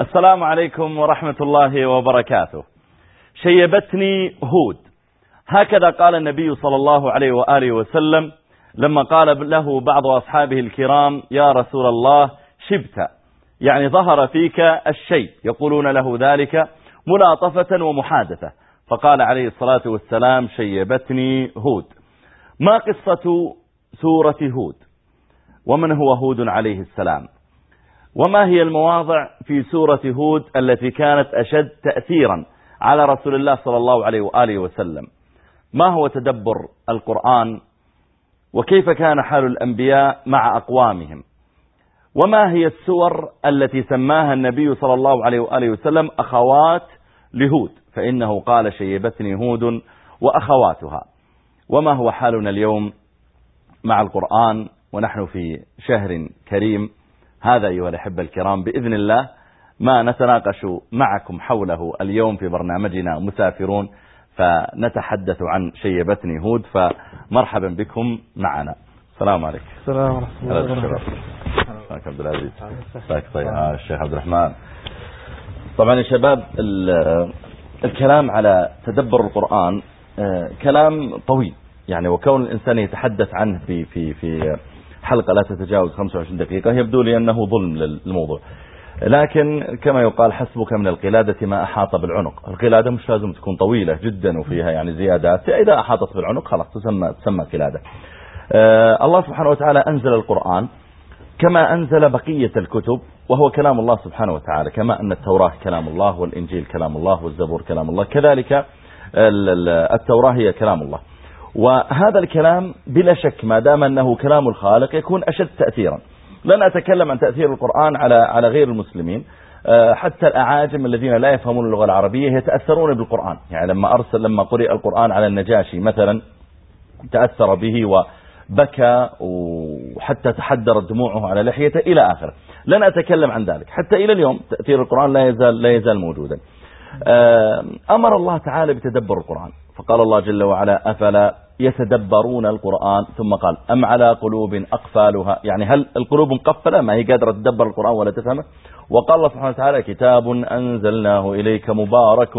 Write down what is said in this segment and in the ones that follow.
السلام عليكم ورحمة الله وبركاته. شيبتني هود. هكذا قال النبي صلى الله عليه وآله وسلم لما قال له بعض أصحابه الكرام يا رسول الله شبت. يعني ظهر فيك الشيء يقولون له ذلك ملاطفة ومحادثة. فقال عليه الصلاة والسلام شيبتني هود. ما قصة سورة هود؟ ومن هو هود عليه السلام؟ وما هي المواضع في سورة هود التي كانت أشد تأثيرا على رسول الله صلى الله عليه وآله وسلم؟ ما هو تدبر القرآن؟ وكيف كان حال الأنبياء مع أقوامهم؟ وما هي السور التي سماها النبي صلى الله عليه وآله وسلم أخوات لهود؟ فإنه قال شيبتني هود وأخواتها. وما هو حالنا اليوم مع القرآن ونحن في شهر كريم؟ هذا أيها الأحبة الكرام بإذن الله ما نتناقش معكم حوله اليوم في برنامجنا مسافرون فنتحدث عن شيبتني هود فمرحبا بكم معنا. السلام عليكم. السلام ورحمة الله وبركاته. عبد العزيز. طيب. آه الشيخ عبد الرحمن. طبعا يا شباب الكلام على تدبر القرآن آه، كلام طويل. يعني وكون الإنسان يتحدث عنه في في في حلقة لا تتجاوز 25 دقيقة. يبدو لي أنه ظلم للموضوع. لكن كما يقال حسبك من القلادة ما أحاط بالعنق. القلادة مش لازم تكون طويلة جدا وفيها يعني زيادات. إذا أحاطت بالعنق خلاص تسمى, تسمى قلادة. آه الله سبحانه وتعالى أنزل القرآن كما أنزل بقية الكتب وهو كلام الله سبحانه وتعالى كما أن التوراة كلام الله والإنجيل كلام الله والزبور كلام الله. كذلك التوراة هي كلام الله. وهذا الكلام بلا شك ما دام أنه كلام الخالق يكون أشد تأثيرا. لن أتكلم عن تأثير القرآن على على غير المسلمين. آه، حتى الأعاجم الذين لا يفهمون اللغة العربية يتأثرون بالقرآن. يعني لما أرسل لما قرئ القرآن على النجاشي مثلا تأثر به وبكى وحتى تحدرت دموعه على لحيته إلى آخره. لن أتكلم عن ذلك. حتى إلى اليوم تأثير القرآن لا يزال, لا يزال موجودا. آه، أمر الله تعالى بتدبر القرآن. فقال الله جل وعلا أفلا يتدبرون القرآن؟ ثم قال أم على قلوب أقفالها؟ يعني هل القلوب مقفلة؟ ما هي قادرة تدبر القرآن ولا تفهمه؟ وقال الله سبحانه وتعالى كتاب أنزلناه إليك مبارك.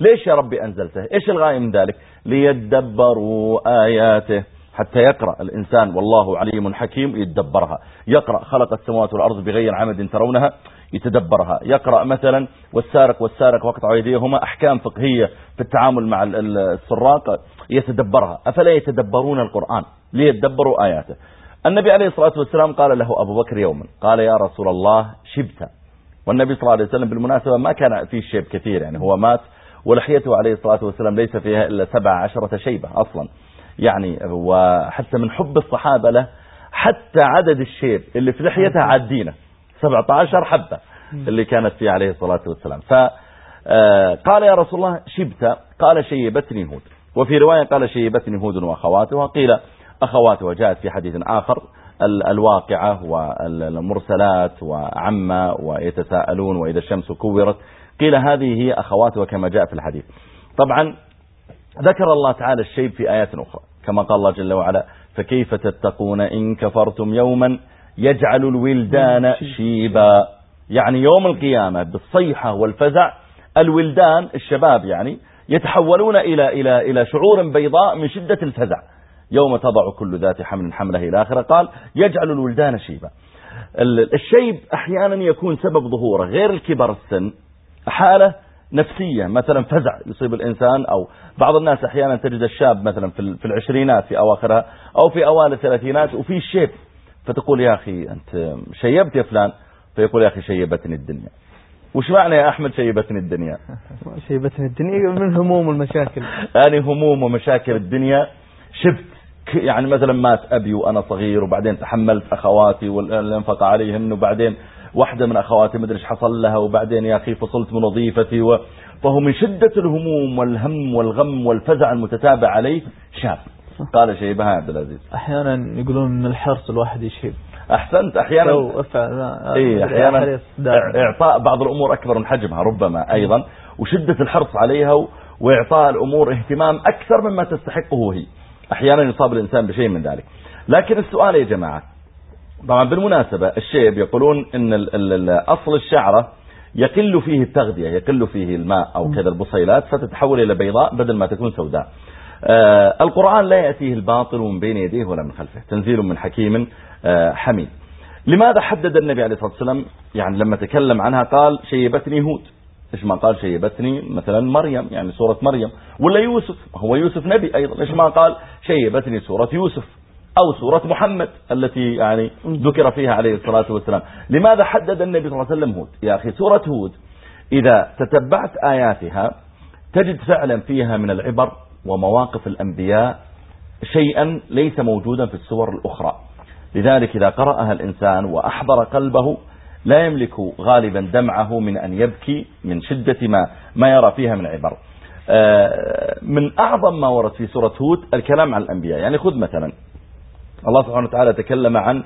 ليش يا ربي أنزلته؟ إيش الغاية من ذلك؟ ليدبروا آياته. حتى يقرأ الإنسان والله عليم حكيم يتدبرها. يقرأ خلق السماوات والأرض بغير عمد ترونها يتدبرها. يقرأ مثلا والسارق والسارق وقطع أيديهما أحكام فقهية في التعامل مع السراق يتدبرها. أفلا يتدبرون القرآن ليتدبروا آياته. النبي عليه الصلاة والسلام قال له أبو بكر يوما قال يا رسول الله شبت. والنبي صلى الله عليه وسلم بالمناسبة ما كان فيه شيب كثير يعني هو مات ولحيته عليه الصلاة والسلام ليس فيها إلا سبع عشرة شيبة أصلا. يعني وحتى من حب الصحابة له حتى عدد الشيب اللي في لحيته عدينة. 17 حبة اللي كانت فيه عليه الصلاة والسلام. فقال آه، يا رسول الله شبت. قال شيبتني هود. وفي رواية قال شيبتني هود وأخواتها قيل أخواتها جاءت في حديث آخر الواقعة والمرسلات وعما ويتساءلون وإذا الشمس كورت. قيل هذه هي أخواتها كما جاء في الحديث. طبعا ذكر الله تعالى الشيب في آيات أخرى. كما قال الله جل وعلا فكيف تتقون إن كفرتم يوما يجعل الولدان شيبا. يعني يوم القيامة بالصيحة والفزع الولدان الشباب يعني يتحولون إلى إلى إلى شعور بيضاء من شدة الفزع. يوم تضع كل ذات حمل حمله إلى آخره قال يجعل الولدان شيبا. الشيب أحيانا يكون سبب ظهوره. غير الكبر السن حالة نفسية مثلا فزع يصيب الإنسان أو بعض الناس أحيانا تجد الشاب مثلا في العشرينات في أواخرها أو في أوائل الثلاثينات وفي شيب فتقول يا أخي أنت شيبت يا فلان فيقول يا أخي شيبتني الدنيا. وش معنى يا أحمد شيبتني الدنيا؟ شيبتني الدنيا من هموم المشاكل. يعني هموم ومشاكل الدنيا. شفت يعني مثلا مات أبي وأنا صغير وبعدين تحملت أخواتي والانفق عليهن وبعدين واحدة من أخواتي مدري حصل لها وبعدين يا أخي فصلت من وظيفتي و... فهو من شدة الهموم والهم والغم والفزع المتتابع عليه شاب. قال شيبها عبد العزيز. أحيانا يقولون ان الحرص الواحد يشيب. أحسنت أحيانا اي أحيانا إعطاء بعض الأمور أكبر من حجمها ربما أيضا وشدة الحرص عليها وإعطاء الأمور اهتمام أكثر مما تستحقه هي. أحيانا يصاب الإنسان بشيء من ذلك. لكن السؤال يا جماعة طبعا بالمناسبة الشيب يقولون إن أصل الشعرة يقل فيه التغذية يقل فيه الماء أو كذا البصيلات فتتحول إلى بيضاء بدل ما تكون سوداء. آه القرآن لا يأتيه الباطل من بين يديه ولا من خلفه تنزيل من حكيم آه حميد. لماذا حدد النبي عليه الصلاة والسلام؟ يعني لما تكلم عنها قال شيبتني هود. إيش ما قال؟ شيبتني مثلا مريم يعني سورة مريم. ولا يوسف؟ هو يوسف نبي أيضا. إيش ما قال؟ شيبتني سورة يوسف. أو سورة محمد التي يعني ذكر فيها عليه الصلاة والسلام. لماذا حدد النبي صلى الله عليه وسلم هود؟ يا أخي سورة هود إذا تتبعت آياتها تجد فعلا فيها من العبر ومواقف الأنبياء شيئا ليس موجودا في السور الأخرى. لذلك إذا قرأها الإنسان وأحضر قلبه لا يملك غالبا دمعه من أن يبكي من شدة ما, ما يرى فيها من عبر. آه، من أعظم ما ورد في سورة هود الكلام عن الأنبياء. يعني خذ مثلا الله سبحانه وتعالى تكلم عن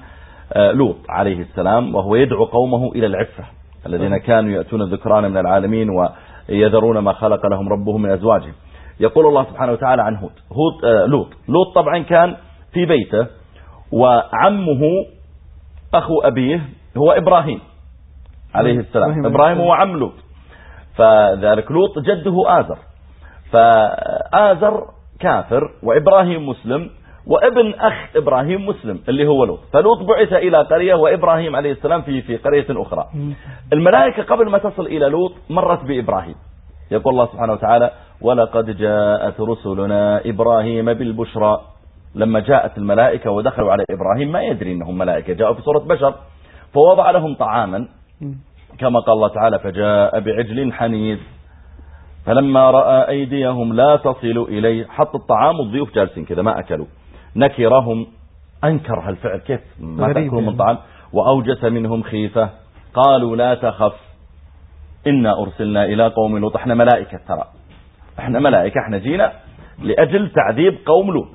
آه، لوط عليه السلام وهو يدعو قومه إلى العفة الذين كانوا يأتون الذكران من العالمين ويذرون ما خلق لهم ربهم من أزواجهم. يقول الله سبحانه وتعالى عن هود. هود آه، لوط. لوط طبعا كان في بيته وعمه أخو أبيه هو إبراهيم عليه السلام. إبراهيم هو عم لوط. فذلك لوط جده آزر. فآزر كافر وإبراهيم مسلم وابن أخ إبراهيم مسلم اللي هو لوط. فلوط بعث إلى قرية وإبراهيم عليه السلام في في قرية أخرى. الملائكة قبل ما تصل إلى لوط مرت بإبراهيم. يقول الله سبحانه وتعالى ولقد جاءت رسلنا إبراهيم بالبشرى. لما جاءت الملائكة ودخلوا على إبراهيم ما يدري أنهم ملائكة جاءوا في صورة بشر. فوضع لهم طعاما كما قال الله تعالى فجاء بعجل حنيذ. فلما رأى أيديهم لا تصل إليه حط الطعام والضيوف جالسين كذا ما أكلوا. نكرهم. أنكر هالفعل. كيف؟ ما تأكلوا من طعام. وأوجس منهم خيفة. قالوا لا تخف. إنا أرسلنا إلى قوم لوط. إحنا ملائكة ترى. إحنا ملائكة. إحنا جينا لأجل تعذيب قوم لوط.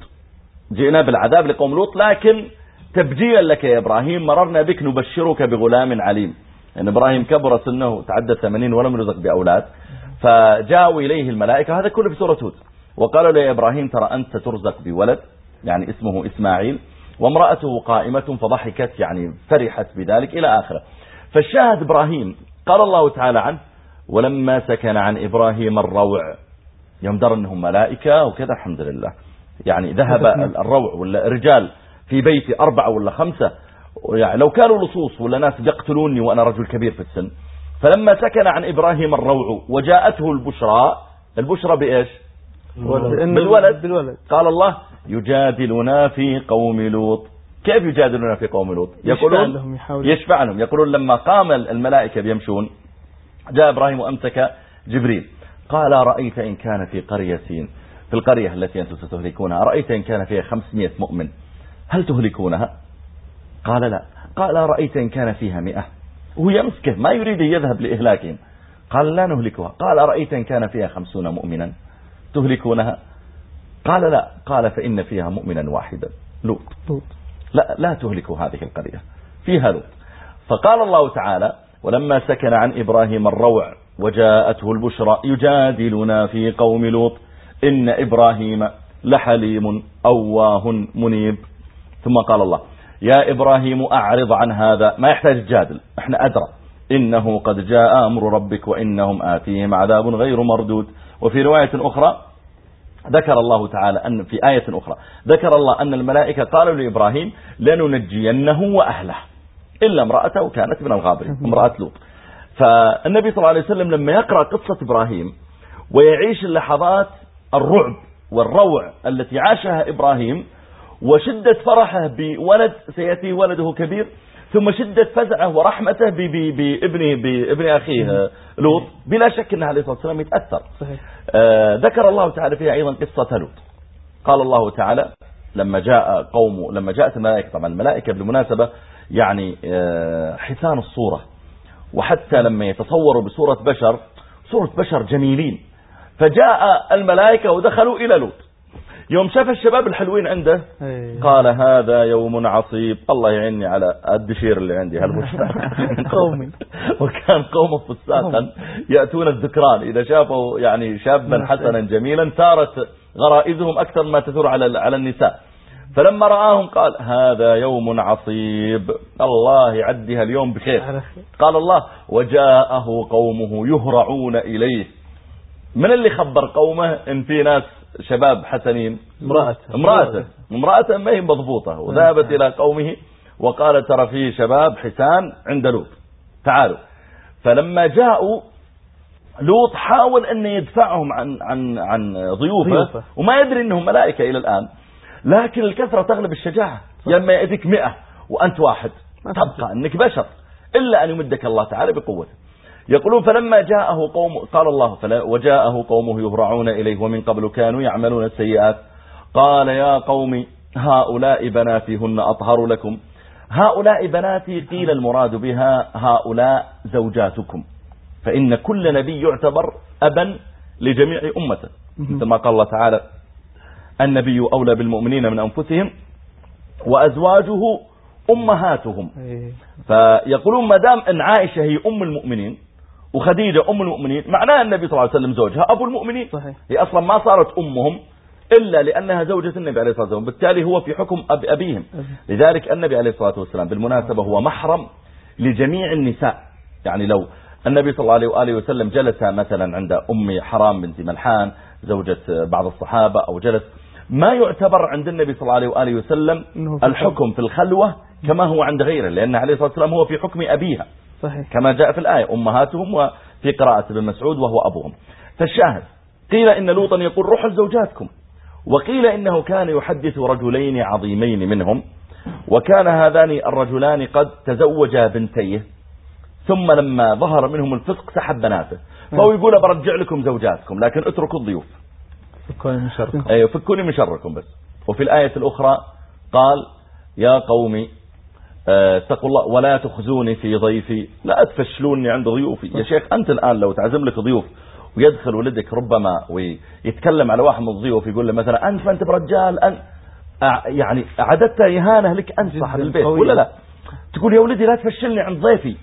جئنا بالعذاب لقوم لوط. لكن تبجيلا لك يا إبراهيم. مررنا بك. نبشرك بغلام عليم. يعني إبراهيم كبر سنه تعدى 80 ولم يرزق بأولاد. فجاءوا إليه الملائكة. هذا كله في سورة هود. وقالوا له يا إبراهيم ترى أنت ترزق بولد؟ يعني اسمه إسماعيل وامرأته قائمة فضحكت يعني فرحت بذلك إلى آخره. فالشاهد إبراهيم قال الله تعالى عنه ولما سكن عن إبراهيم الروع يوم در أنهم ملائكة وكذا الحمد لله. يعني ذهب الروع ولا رجال في بيتي أربعة ولا خمسة يعني لو كانوا لصوص ولا ناس يقتلوني وأنا رجل كبير في السن. فلما سكن عن إبراهيم الروع وجاءته البشرى البشرى بإيش؟ بالولد. بالولد. قال الله يجادلنا في قوم لوط. كيف يجادلنا في قوم لوط؟ يقولون يشفع لهم. يقولون لما قام الملائكة بيمشون جاء إبراهيم وأمسك جبريل. قال رأيت إن كان في قرية في القرية التي أنتم ستهلكونها أرأيت إن كان فيها 500 مؤمن؟ هل تهلكونها؟ قال لا. قال رأيت إن كان فيها مئة؟ وهو يمسكه ما يريد يذهب لإهلاكهم. قال لا نهلكها. قال رأيت إن كان فيها خمسون مؤمنا؟ تهلكونها؟ قال لا قال فإن فيها مؤمنا واحدا لوط. لا لا تهلكوا هذه القرية فيها لوط. فقال الله تعالى ولما سكن عن إبراهيم الروع وجاءته البشرى يجادلنا في قوم لوط إن إبراهيم لحليم أواه منيب. ثم قال الله يا إبراهيم أعرض عن هذا ما يحتاج جادل إحنا أدرى. إنه قد جاء أمر ربك وإنهم آتيهم عذاب غير مردود. وفي رواية أخرى ذكر الله تعالى أن في آية أخرى ذكر الله أن الملائكة قالوا لإبراهيم لننجينه وأهله. إلا امرأته كانت من الغابرين امرأة لوط. فالنبي صلى الله عليه وسلم لما يقرأ قصة إبراهيم ويعيش اللحظات الرعب والروع التي عاشها إبراهيم وشدة فرحه بولد سيأتي ولده كبير ثم شدة فزعه ورحمته بابنه بابن أخيه لوط بلا شك أنه عليه الصلاة والسلام يتأثر. صحيح. آه ذكر الله تعالى فيها أيضا قصة لوط. قال الله تعالى لما جاء قوم لما جاءت الملائكة طبعا الملائكة بالمناسبة يعني آه حسان الصورة. وحتى لما يتصوروا بصورة بشر صورة بشر جميلين. فجاء الملائكة ودخلوا إلى لوط. يوم شاف الشباب الحلوين عنده إيه. قال هذا يوم عصيب. الله يعيني على الدشير اللي عندي قومي. وكان قومه فساقا. يأتون الذكران. إذا شافوا يعني شابا حسنا جميلا ثارت غرائزهم أكثر ما تثور على على النساء. فلما رآهم قال هذا يوم عصيب. الله يعديها اليوم بخير. قال الله وجاءه قومه يهرعون إليه. من اللي خبر قومه؟ إن في ناس شباب حسنين. امرأة امرأة امرأة ما هي مضبوطة. وذهبت إلى قومه وقال ترى في شباب حسان عند لوط. تعالوا. فلما جاءوا لوط حاول أن يدفعهم عن عن عن ضيوفه, ضيوفه. وما يدري أنهم ملائكة إلى الآن. لكن الكثرة تغلب الشجاعة. لما يأتيك مئة وأنت واحد. تبقى أنك بشر. إلا أن يمدك الله تعالى بقوته. يقولون فلما جاءه قوم قال الله وجاءه قومه يهرعون إليه ومن قبل كانوا يعملون السيئات. قال يا قوم هؤلاء بناتي هن أطهر لكم. هؤلاء بناتي قيل المراد بها هؤلاء زوجاتكم. فإن كل نبي يعتبر أبا لجميع أمته مثل ما قال الله تعالى النبي أولى بالمؤمنين من أنفسهم وأزواجه أمهاتهم. إيه. فيقولون ما دام أن عائشة هي أم المؤمنين وخديجة أم المؤمنين معناها النبي صلى الله عليه وسلم زوجها أبو المؤمنين. صحيح. هي أصلا ما صارت أمهم إلا لأنها زوجة النبي عليه الصلاة والسلام بالتالي هو في حكم أب أبيهم. لذلك النبي عليه الصلاة والسلام بالمناسبة هو محرم لجميع النساء. يعني لو النبي صلى الله عليه وآله وسلم جلس مثلا عند أم حرام بنت ملحان زوجة بعض الصحابة أو جلس ما يعتبر عند النبي صلى الله عليه وآله وسلم الحكم في الخلوة كما هو عند غيره لأن عليه الصلاة والسلام هو في حكم أبيها. صحيح. كما جاء في الآية أمهاتهم وفي قراءة ابن مسعود وهو أبوهم. فالشاهد قيل إن لوطا يقول روحوا لزوجاتكم وقيل إنه كان يحدث رجلين عظيمين منهم وكان هذان الرجلان قد تزوجا بنتيه ثم لما ظهر منهم الفسق سحب بناته فهو يقول برجع لكم زوجاتكم لكن اتركوا الضيوف. فكوني من شركم. أيوه فكوني من شركم بس. وفي الآية الأخرى قال يا قومي اتقوا الله ولا تخزوني في ضيفي. لا تفشلوني عند ضيوفي. يا شيخ أنت الآن لو تعزم لك ضيوف ويدخل ولدك ربما ويتكلم على واحد من الضيوف يقول له مثلا أنت فأنت برجال أنت يعني عددت إهانة لك أنت صاحب البيت ولا لا؟ تقول يا ولدي لا تفشلني عند ضيفي.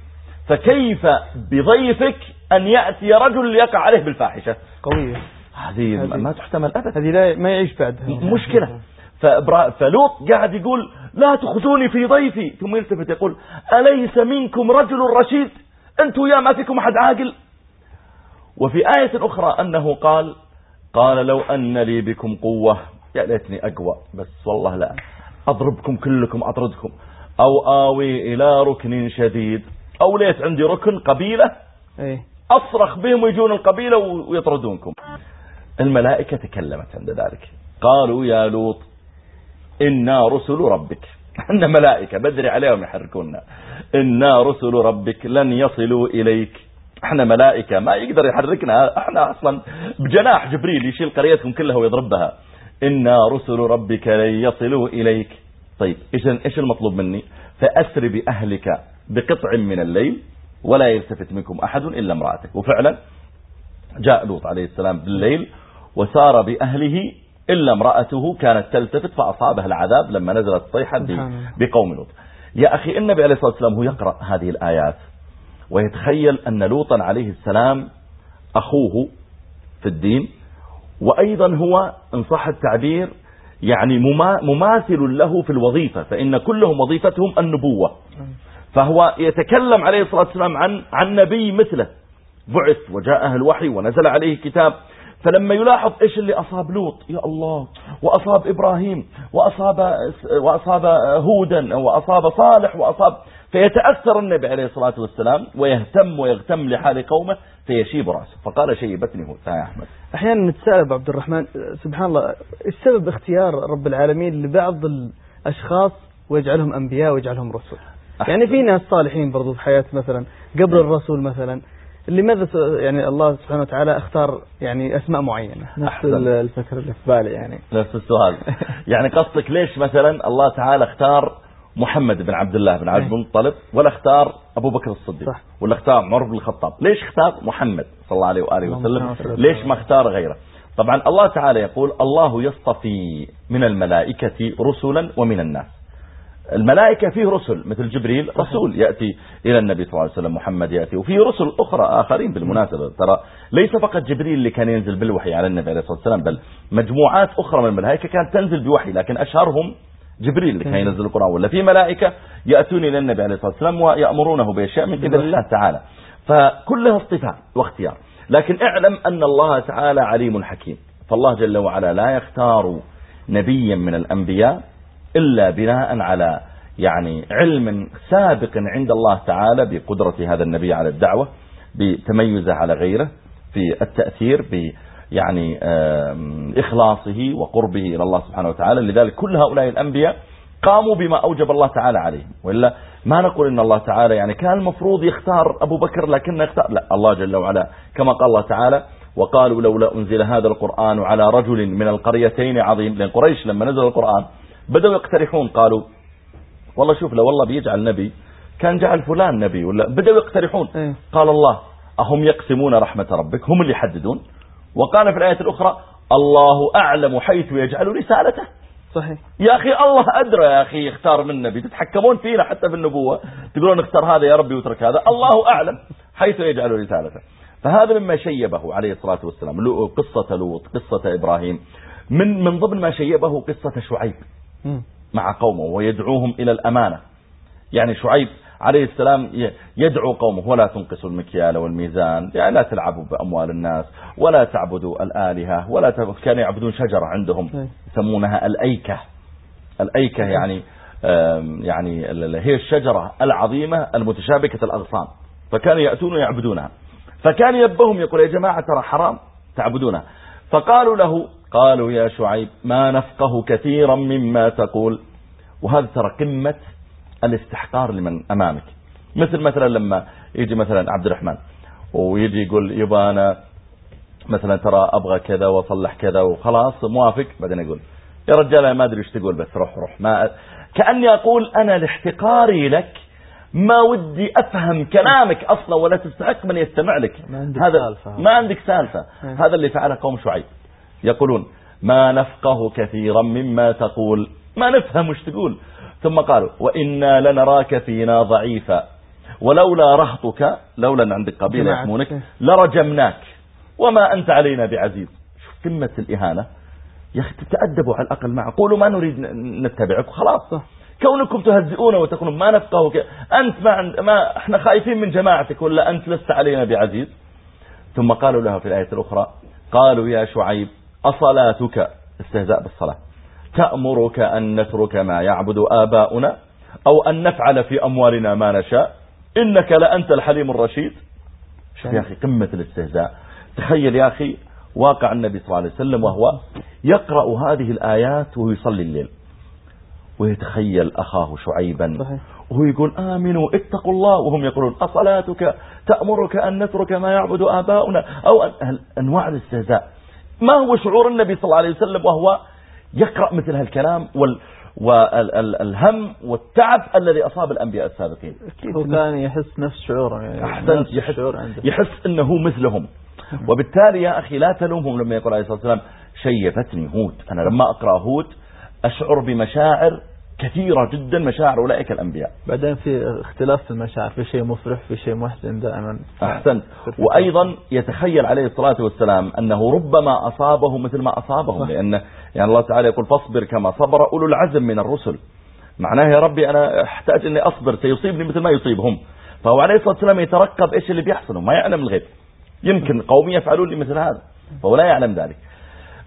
فكيف بضيفك أن يأتي رجل يقع عليه بالفاحشة؟ قوية هذه ما تحتمل أبدا. هذه لا ما يعيش بعدها. مشكلة. فلوط قاعد يقول لا تخزوني في ضيفي. ثم يلتفت يقول أليس منكم رجل رشيد؟ أنتوا يا ما فيكم أحد عاقل؟ وفي آية أخرى أنه قال قال لو أن لي بكم قوة. يا ليتني أقوى بس والله لا أضربكم كلكم أطردكم. أو آوي إلى ركن شديد. أو ليت عندي ركن قبيلة إيه. أصرخ بهم ويجون القبيلة ويطردونكم. الملائكة تكلمت عند ذلك. قالوا يا لوط إنا رسل ربك. إحنا ملائكة بدري عليهم يحركونا. إنا رسل ربك لن يصلوا إليك. إحنا ملائكة ما يقدر يحركنا. أحنا أصلا بجناح جبريل يشيل قريتهم كلها ويضربها. إنا رسل ربك لن يصلوا إليك. طيب إيش المطلوب مني؟ فأسر بأهلك بقطع من الليل ولا يلتفت منكم أحد إلا امرأتك. وفعلا جاء لوط عليه السلام بالليل وسار بأهله إلا امرأته كانت تلتفت فأصابها العذاب لما نزلت صيحة بقوم لوط. يا أخي النبي عليه الصلاة والسلام هو يقرأ هذه الآيات ويتخيل أن لوطا عليه السلام أخوه في الدين وأيضا هو إن صح التعبير يعني مماثل له في الوظيفة فإن كلهم وظيفتهم النبوة. فهو يتكلم عليه الصلاة والسلام عن عن نبي مثله. بعث وجاءه الوحي ونزل عليه كتاب. فلما يلاحظ إيش اللي أصاب لوط؟ يا الله. وأصاب إبراهيم. وأصاب وأصاب هودا. وأصاب صالح. وأصاب فيتأثر النبي عليه الصلاة والسلام ويهتم ويغتم لحال قومه فيشيب رأسه. فقال شيبتني هو يا أحمد. أحيانا نتساءل عبد الرحمن سبحان الله السبب اختيار رب العالمين لبعض الأشخاص ويجعلهم أنبياء ويجعلهم رسل يعني في ناس صالحين برضو في حياة مثلا قبل الرسول مثلا. لماذا يعني الله سبحانه وتعالى اختار يعني أسماء معينة؟ نفس الفكر اللي في بالي يعني. نفس السؤال. يعني قصدك ليش مثلا الله تعالى اختار محمد بن عبد الله بن عبد إيه. المطلب ولا اختار أبو بكر الصديق؟ صح. ولا اختار عمر بن الخطاب؟ ليش اختار محمد صلى الله عليه وآله وسلم؟ ليش ما اختار غيره؟ طبعا الله تعالى يقول الله يصطفي من الملائكة رسلا ومن الناس. الملائكة فيه رسل مثل جبريل رسول يأتي إلى النبي صلى الله عليه وسلم محمد يأتي. وفيه رسل أخرى آخرين بالمناسبة. ترى ليس فقط جبريل اللي كان ينزل بالوحي على النبي عليه الصلاة والسلام بل مجموعات أخرى من الملائكة كانت تنزل بوحي لكن أشهرهم جبريل اللي كان ينزل القرآن. ولا في ملائكة يأتون إلى النبي عليه الصلاة والسلام ويأمرونه بأشياء من إذن الله تعالى. فكلها اصطفاء واختيار. لكن اعلم أن الله تعالى عليم حكيم. فالله جل وعلا لا يختار نبيا من الأنبياء إلا بناء على يعني علم سابق عند الله تعالى بقدرة هذا النبي على الدعوة بتميزه على غيره في التأثير ب يعني إخلاصه وقربه إلى الله سبحانه وتعالى. لذلك كل هؤلاء الأنبياء قاموا بما أوجب الله تعالى عليهم. وإلا ما نقول إن الله تعالى يعني كان المفروض يختار أبو بكر لكنه يختار لا الله جل وعلا كما قال الله تعالى وقالوا لولا أنزل هذا القرآن على رجل من القريتين عظيم. لأن قريش لما نزل القرآن بدأوا يقترحون قالوا والله شوف لو والله بيجعل نبي كان جعل فلان نبي ولا بدأوا يقترحون. إيه. قال الله أهم يقسمون رحمة ربك؟ هم اللي يحددون. وقال في الآية الأخرى الله أعلم حيث يجعل رسالته. صحيح. يا أخي الله أدرى يا أخي يختار من نبي. تتحكمون فينا حتى في النبوة. تقولون اختار هذا يا ربي وترك هذا. الله أعلم حيث يجعل رسالته. فهذا مما شيبه عليه الصلاة والسلام. قصة لوط قصة إبراهيم. من من ضمن ما شيبه قصة شعيب. مع قومه ويدعوهم إلى الأمانة. يعني شعيب عليه السلام يدعو قومه ولا تنقصوا المكيال والميزان يعني لا تلعبوا بأموال الناس ولا تعبدوا الآلهة ولا كانوا يعبدون شجرة عندهم يسمونها الأيكة. الأيكة يعني يعني هي الشجرة العظيمة المتشابكة الأغصان. فكانوا يأتون ويعبدونها. فكان يبهم يقول يا جماعة ترى حرام تعبدونها. فقالوا له قالوا يا شعيب ما نفقه كثيرا مما تقول. وهذا ترى قمة الاستحقار لمن أمامك. مثل مثلا لما يجي مثلا عبد الرحمن ويجي يقول يبا أنا مثلا ترى أبغى كذا وأصلح كذا وخلاص موافق؟ بعدين يقول يا رجال ما أدري إيش تقول بس روح روح. ما كأني أقول أنا لاحتقاري لك ما ودي أفهم كلامك أصلا ولا تستحق من يستمع لك. ما عندك هذا سالفة. ما عندك سالفة. إيه. هذا اللي فعله قوم شعيب. يقولون ما نفقه كثيرا مما تقول. ما نفهم وش تقول. ثم قالوا وإنا لنراك فينا ضعيفا. ولولا رهطك لولا أن عندك قبيلة يحمونك لرجمناك. وما أنت علينا بعزيز. شوف قمة الإهانة. يا أخي تتأدبوا على الأقل معه. قولوا ما نريد نتبعك. خلاص. كونكم تهزئون وتكونوا ما نفقه أنت ما, عند ما إحنا خايفين من جماعتك ولا أنت لست علينا بعزيز؟ ثم قالوا لها في الآية الأخرى قالوا يا شعيب أصلاتك استهزاء بالصلاة. تأمرك أن نترك ما يعبد آباؤنا أو أن نفعل في أموالنا ما نشاء. إنك لأنت الحليم الرشيد. شوف يا أخي قمة الاستهزاء. تخيل يا أخي واقع النبي صلى الله عليه وسلم وهو يقرأ هذه الآيات وهو يصلي الليل. ويتخيل أخاه شعيبا. وهو يقول آمنوا اتقوا الله. وهم يقولون أصلاتك تأمرك أن نترك ما يعبد آباؤنا أو أنواع الاستهزاء. ما هو شعور النبي صلى الله عليه وسلم وهو يقرأ مثل هالكلام وال والهم والتعب الذي أصاب الأنبياء السابقين. هو كان يحس نفس شعوره يعني أحسنت. يحس, يحس أنه مثلهم. وبالتالي يا أخي لا تلومهم لما يقول عليه الصلاة والسلام شيفتني هود. أنا لما أقرأ هود أشعر بمشاعر كثيرة جدا مشاعر أولئك الأنبياء. بعدين في اختلاف في المشاعر في شيء مفرح في شيء محزن دائما أحسنت وأيضا يتخيل عليه الصلاة والسلام أنه ربما أصابه مثل ما أصابهم لأن يعني الله تعالى يقول فاصبر كما صبر أولو العزم من الرسل. معناه يا ربي أنا أحتاج أني أصبر سيصيبني مثل ما يصيبهم. فهو عليه الصلاة والسلام يترقب إيش اللي بيحصل ما يعلم الغيب. يمكن قوم يفعلون لي مثل هذا فهو لا يعلم ذلك.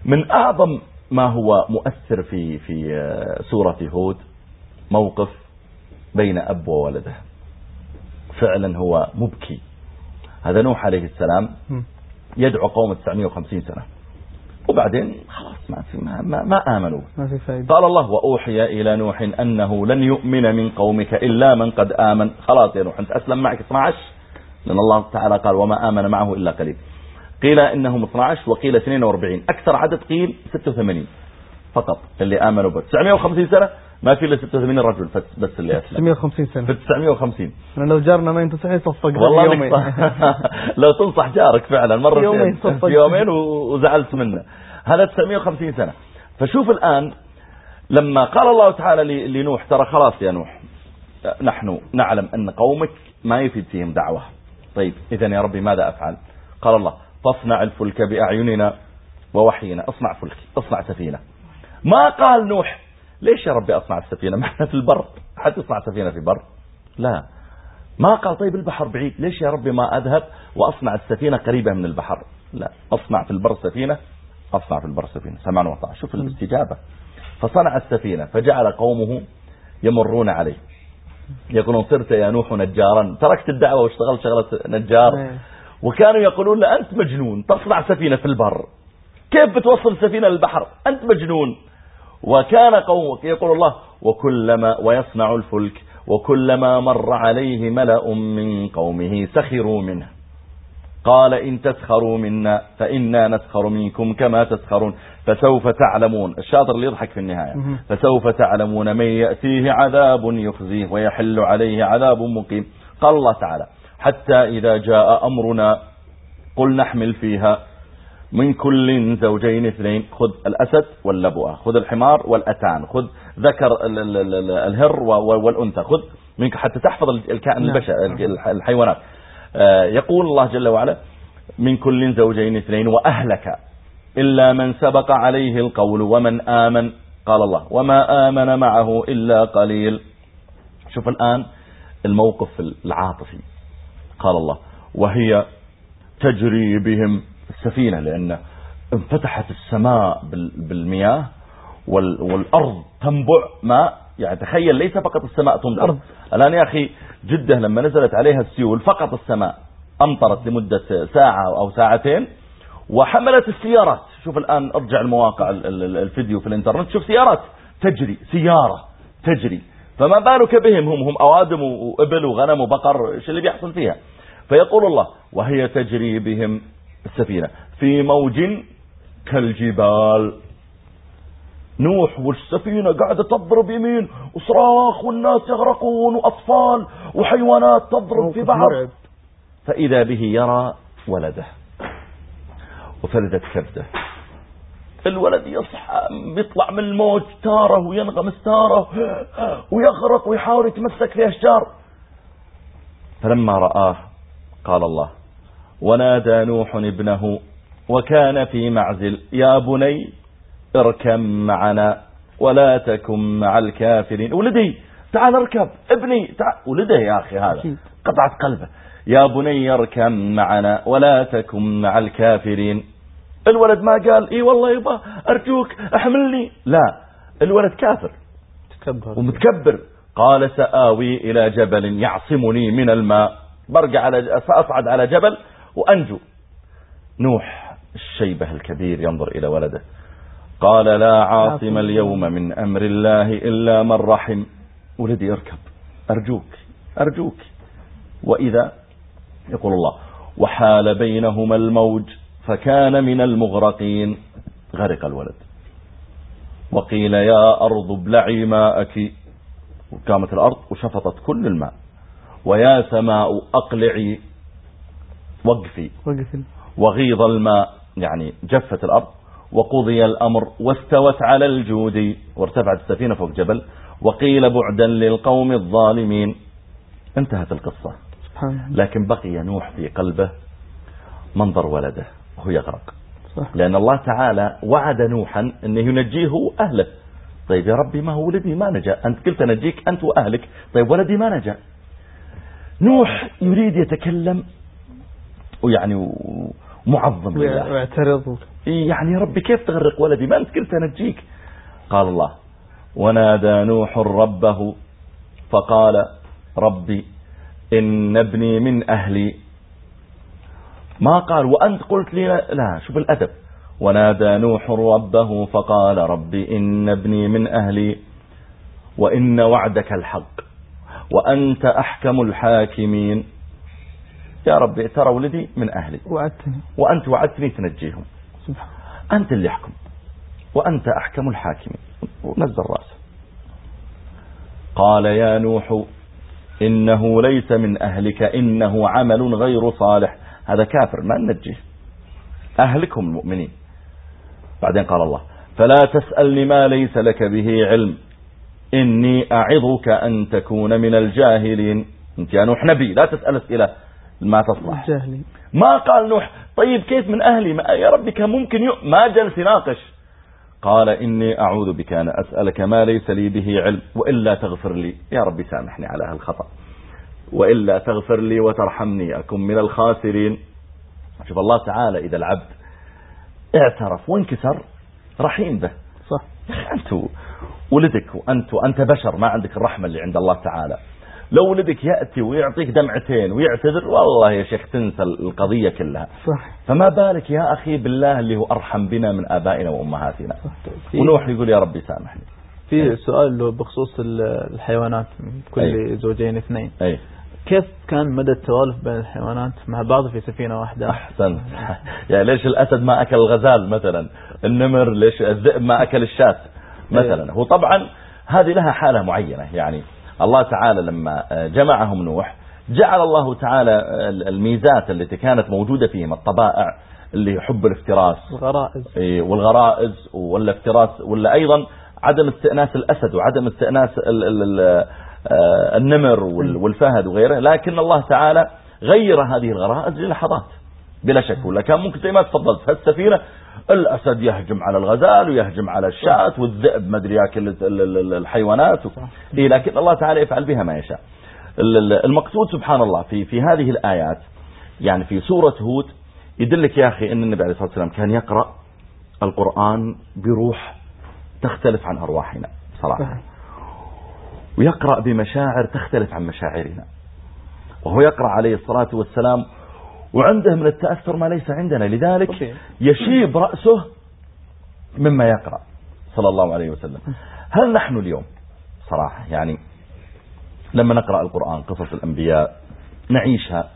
من أعظم ما هو مؤثر في في آه، سورة هود؟ موقف بين أب وولده. فعلا هو مبكي. هذا نوح عليه السلام يدعو قوم 950 سنة. وبعدين خلاص ما في ما, ما, ما آمنوا. ما في فايدة. قال الله وأوحي إلى نوح أنه لن يؤمن من قومك إلا من قد آمن. خلاص يا نوح أنت أسلم معك 12 لأن الله تعالى قال وما آمن معه إلا قليل. قيل إنهم 12 وقيل 42 أكثر عدد قيل 86 فقط اللي آمنوا بس. 950 سنة؟ ما في إلا 86 رجل بس اللي أسلم. 950 سنة. في 950 لو جارنا ما ينتصح يصفق والله يومين. لو تنصح جارك فعلا مرة يومين في يومين وزعلت منه. هذا 950 سنة. فشوف الآن لما قال الله تعالى لنوح ترى خلاص يا نوح نحن نعلم أن قومك ما يفيد فيهم دعوة. طيب إذا يا ربي ماذا أفعل؟ قال الله فاصنع الفلك بأعيننا ووحينا. اصنع فلك اصنع سفينة. ما قال نوح ليش يا ربي أصنع السفينة؟ ما إحنا في البر. حتى تصنع سفينة في بر؟ لا. ما قال طيب البحر بعيد. ليش يا ربي ما أذهب وأصنع السفينة قريبة من البحر؟ لا. أصنع في البر سفينة أصنع في البر سفينة. سمعنا وطاع. شوف الاستجابة. فصنع السفينة فجعل قومه يمرون عليه. يقولون صرت يا نوح نجارا. تركت الدعوة واشتغلت شغلة نجار. نعم. وكانوا يقولون له أنت مجنون تصنع سفينة في البر. كيف بتوصل سفينة للبحر؟ أنت مجنون. وكان قومك يقول الله وكلما ويصنع الفلك وكلما مر عليه ملأ من قومه سخروا منه. قال إن تسخروا منا فإنا نسخر منكم كما تسخرون. فسوف تعلمون الشاطر اللي يضحك في النهاية. فسوف تعلمون من يأتيه عذاب يخزيه ويحل عليه عذاب مقيم. قال الله تعالى حتى إذا جاء أمرنا قل نحمل فيها من كل زوجين اثنين خذ الأسد واللبوة خذ الحمار والأتان خذ ذكر الهر والأنثى خذ منك حتى تحفظ الكائن نعم. البشر الحيوانات. آه، يقول الله جل وعلا من كل زوجين اثنين وأهلك إلا من سبق عليه القول ومن آمن. قال الله وما آمن معه إلا قليل. شوف الآن الموقف العاطفي. قال الله وهي تجري بهم السفينة لأن انفتحت السماء بالمياه والأرض تنبع ماء يعني تخيل ليس فقط السماء تمطر الآن يا أخي جدة لما نزلت عليها السيول فقط السماء أمطرت لمدة ساعة أو ساعتين وحملت السيارات. شوف الآن ارجع المواقع الفيديو في الإنترنت. شوف سيارات تجري سيارة تجري. فما بالك بهم؟ هم هم أوادم وإبل وغنم وبقر إيش اللي بيحصل فيها؟ فيقول الله وهي تجري بهم السفينة. في موج كالجبال. نوح والسفينة قاعدة تضرب يمين وصراخ والناس يغرقون وأطفال وحيوانات تضرب في بعض فإذا به يرى ولده. وفلدت كبده. الولد يصحى بيطلع من الموج تاره وينغمس تاره ويغرق ويحاول يتمسك في أشجار فلما رآه قال الله. ونادى نوح ابنه وكان في معزل يا بني اركب معنا ولا تكن مع الكافرين. ولدي تعال اركب ابني تعال ولده يا أخي هذا قطعت قلبه. يا بني اركب معنا ولا تكن مع الكافرين. الولد ما قال إي والله يبا أرجوك أحملني. لا الولد كافر. تكبر. ومتكبر. قال سآوي إلى جبل يعصمني من الماء. برجع على سأصعد على جبل وأنجو. نوح الشيبة الكبير ينظر إلى ولده. قال لا عاصم. اليوم من أمر الله إلا من رحم. ولدي اركب. أرجوك أرجوك. وإذا؟ يقول الله وحال بينهما الموج فكان من المغرقين. غرق الولد. وقيل يا أرض ابلعي ماءك. وقامت الأرض وشفطت كل الماء. ويا سماء أقلعي وقفي. وغيض الماء يعني جفت الأرض. وقضي الأمر واستوت على الجود. وارتفعت السفينة فوق جبل. وقيل بعدا للقوم الظالمين. انتهت القصة. لكن بقي نوح في قلبه منظر ولده وهو يغرق. لأن الله تعالى وعد نوحا أنه ينجيه أهله. طيب يا ربي ما هو ولدي؟ ما نجا. أنت قلت نجيك أنت وأهلك. طيب ولدي ما نجا. نوح يريد يتكلم ويعني معظم لله. ويعترض. يعني يا ربي كيف تغرق ولدي؟ ما أنت قلت نجيك قال الله ونادى نوح ربه فقال ربي إن ابني من أهلي. ما قال وأنت قلت لي لا شوف الأدب. ونادى نوح ربه فقال ربي إن ابني من أهلي وإن وعدك الحق. وأنت أحكم الحاكمين. يا ربي ترى ولدي من أهلي. وعدتني. وأنت وعدتني تنجيهم. سبحان. أنت اللي يحكم وأنت أحكم الحاكمين. ونزل رأسه. قال يا نوح إنه ليس من أهلك إنه عمل غير صالح. هذا كافر ما ننجيه. أهلكم المؤمنين. بعدين قال الله فلا تسألني ما ليس لك به علم. إني أعظك أن تكون من الجاهلين. أنت يا نوح نبي لا تسأل أسئلة. ما تصلح. ما قال نوح؟ طيب كيف من أهلي؟ ما يا ربي كان ممكن ي... ما جلس يناقش. قال إني أعوذ بك أن أسألك ما ليس لي به علم وإلا تغفر لي. يا ربي سامحني على هالخطأ. وإلا تغفر لي وترحمني أكن من الخاسرين. شوف الله تعالى إذا العبد اعترف وانكسر رحيم به. صح. يا أخي ولدك وأنت وأنت بشر ما عندك الرحمة اللي عند الله تعالى. لو ولدك يأتي ويعطيك دمعتين ويعتذر والله يا شيخ تنسى القضية كلها. صح. فما بالك يا أخي بالله اللي هو أرحم بنا من آبائنا وأمهاتنا؟ ونوح يقول يا ربي سامحني. في سؤال بخصوص الحيوانات كل أي. زوجين اثنين. أي. كيف كان مدى التوالف بين الحيوانات مع بعض في سفينة واحدة؟ أحسن. يعني ليش الأسد ما أكل الغزال مثلا؟ النمر ليش الذئب ما أكل الشاة؟ مثلا. هو طبعا هذه لها حالة معينة. يعني الله تعالى لما جمعهم نوح جعل الله تعالى الميزات التي كانت موجودة فيهم الطبائع اللي يحب الافتراس الغرائز. والغرائز والافتراس ولا أيضا عدم استئناس الأسد وعدم استئناس آه، النمر والفهد وغيره. لكن الله تعالى غير هذه الغرائز للحظات بلا شك. ولا كان ممكن زي ما تفضلت في السفينة الأسد يهجم على الغزال ويهجم على الشاة والذئب ما أدري ياكل الحيوانات. و... إيه لكن الله تعالى يفعل بها ما يشاء. المقصود سبحان الله في في هذه الآيات يعني في سورة هود يدلك يا أخي أن النبي عليه الصلاة والسلام كان يقرأ القرآن بروح تختلف عن أرواحنا صراحة. ويقرأ بمشاعر تختلف عن مشاعرنا. وهو يقرأ عليه الصلاة والسلام وعنده من التأثر ما ليس عندنا. لذلك يشيب رأسه مما يقرأ صلى الله عليه وسلم. هل نحن اليوم صراحة يعني لما نقرأ القرآن قصص الأنبياء نعيشها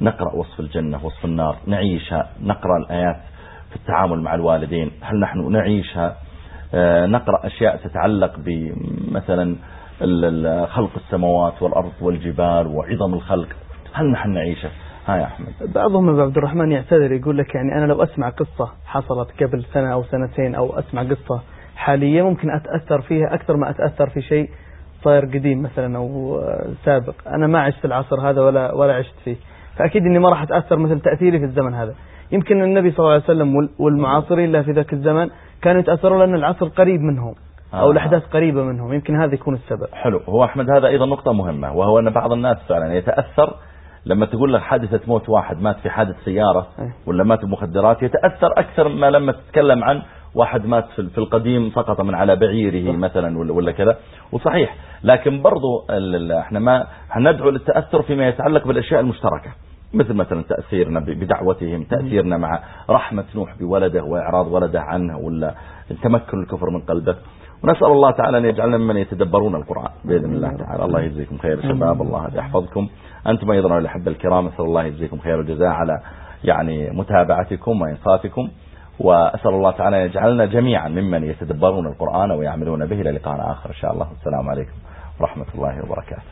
نقرأ وصف الجنة وصف النار نعيشها نقرأ الآيات في التعامل مع الوالدين هل نحن نعيشها؟ آه، نقرأ أشياء تتعلق بمثلا خلق السماوات والأرض والجبال وعظم الخلق هل نحن نعيشه ها يا أحمد. بعضهم أبو عبد الرحمن يعتذر يقول لك يعني أنا لو أسمع قصة حصلت قبل سنة أو سنتين أو أسمع قصة حالية ممكن أتأثر فيها أكثر ما أتأثر في شيء صاير قديم مثلا أو سابق. أنا ما عشت في العصر هذا ولا ولا عشت فيه. فأكيد إني ما راح أتأثر مثل تأثيري في الزمن هذا. يمكن النبي صلى الله عليه وسلم والمعاصرين له في ذاك الزمن كانوا يتأثروا لأن العصر قريب منهم أو آه. الأحداث قريبة منهم. يمكن هذا يكون السبب. حلو. هو أحمد هذا أيضا نقطة مهمة وهو أن بعض الناس فعلا يتأثر لما تقول لك حادثة موت واحد مات في حادث سيارة إيه. ولا مات بمخدرات يتأثر أكثر ما لما تتكلم عن واحد مات في القديم سقط من على بعيره مثلا ولا كذا. وصحيح لكن برضو إحنا ما ندعو للتأثر فيما يتعلق بالأشياء المشتركة. مثل مثلا تأثيرنا بدعوتهم تأثيرنا مع رحمة نوح بولده وإعراض ولده عنه ولا تمكن الكفر من قلبه. ونسأل الله تعالى أن يجعلنا ممن يتدبرون القرآن بإذن الله تعالى. الله يجزيكم خير شباب. الله يحفظكم. أنتم أيضا الأحبة الكرام أسأل الله يجزيكم خير الجزاء على يعني متابعتكم وإنصافكم وأسأل الله تعالى أن يجعلنا جميعا ممن يتدبرون القرآن ويعملون به إلى لقاء آخر إن شاء الله. السلام عليكم ورحمة الله وبركاته.